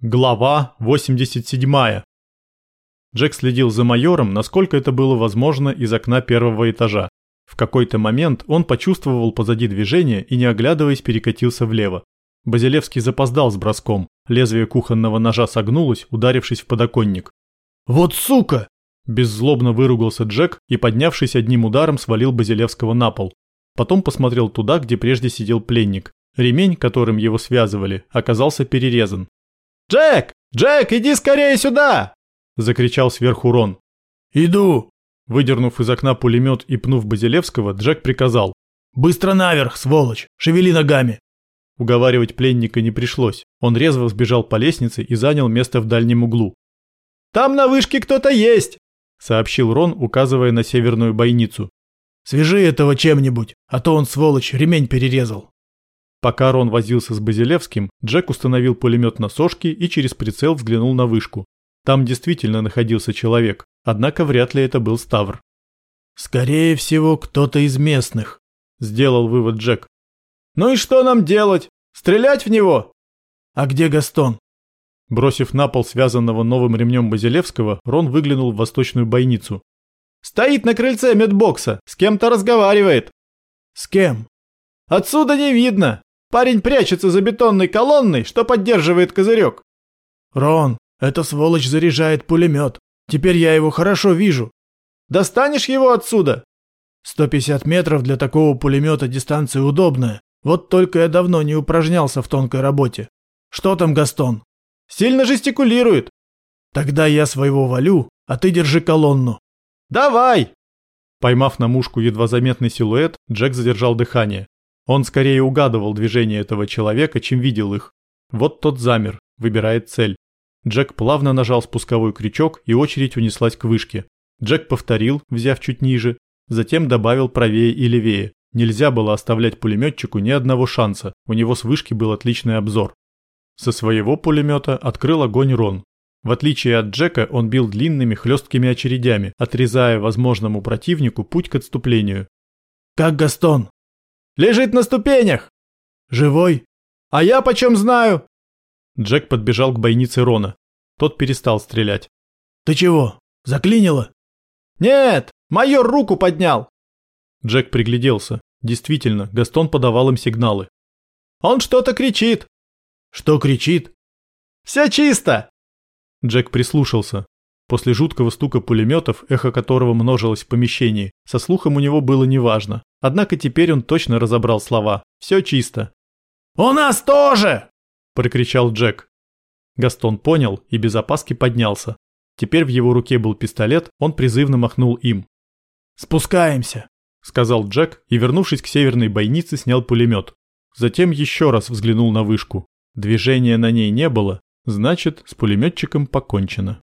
Глава 87. Джек следил за майором, насколько это было возможно из окна первого этажа. В какой-то момент он почувствовал позади движение и, не оглядываясь, перекатился влево. Базилевский запоздал с броском. Лезвие кухонного ножа согнулось, ударившись в подоконник. «Вот сука!» Беззлобно выругался Джек и, поднявшись одним ударом, свалил Базилевского на пол. Потом посмотрел туда, где прежде сидел пленник. Ремень, которым его связывали, оказался перерезан. «Джек! Джек, иди скорее сюда!» – закричал сверху Рон. «Иду!» Выдернув из окна пулемет и пнув Базилевского, Джек приказал. «Быстро наверх, сволочь! Шевели ногами!» Уговаривать пленника не пришлось. Он резво сбежал по лестнице и занял место в дальнем углу. «Там на вышке кто-то есть!» – сообщил Рон, указывая на северную бойницу. «Свяжи этого чем-нибудь, а то он, сволочь, ремень перерезал!» Пока Рон возился с Базилевским, Джек установил пулемет на сошки и через прицел взглянул на вышку. Там действительно находился человек, однако вряд ли это был Ставр. «Скорее всего, кто-то из местных», – сделал вывод Джек. «Ну и что нам делать? Стрелять в него?» «А где Гастон?» Бросив на пол связанного новым ремнем Базилевского, Рон выглянул в восточную бойницу. «Стоит на крыльце медбокса, с кем-то разговаривает». «С кем?» «Отсюда не видно. Парень прячется за бетонной колонной, что поддерживает козырек. Рон, эта сволочь заряжает пулемет. Теперь я его хорошо вижу. Достанешь его отсюда? 150 метров для такого пулемета дистанция удобная. Вот только я давно не упражнялся в тонкой работе. Что там, Гастон? Сильно жестикулирует. Тогда я своего валю, а ты держи колонну. Давай! Поймав на мушку едва заметный силуэт, Джек задержал дыхание. Он скорее угадывал движения этого человека, чем видел их. Вот тот замер, выбирает цель. Джек плавно нажал спусковой крючок, и очередь унеслась к вышке. Джек повторил, взяв чуть ниже, затем добавил правее и левее. Нельзя было оставлять пулеметчику ни одного шанса, у него с вышки был отличный обзор. Со своего пулемета открыл огонь Рон. В отличие от Джека, он бил длинными хлесткими очередями, отрезая возможному противнику путь к отступлению. «Как Гастон?» Лежит на ступенях. Живой? А я почем знаю? Джек подбежал к бойнице Рона. Тот перестал стрелять. Ты чего, заклинило? Нет, майор руку поднял. Джек пригляделся. Действительно, Гастон подавал им сигналы. Он что-то кричит. Что кричит? Все чисто. Джек прислушался. После жуткого стука пулеметов, эхо которого множилось в помещении, со слухом у него было неважно. Однако теперь он точно разобрал слова. Все чисто. «У нас тоже!» – прокричал Джек. Гастон понял и без опаски поднялся. Теперь в его руке был пистолет, он призывно махнул им. «Спускаемся», – сказал Джек и, вернувшись к северной бойнице, снял пулемет. Затем еще раз взглянул на вышку. Движения на ней не было, значит, с пулеметчиком покончено.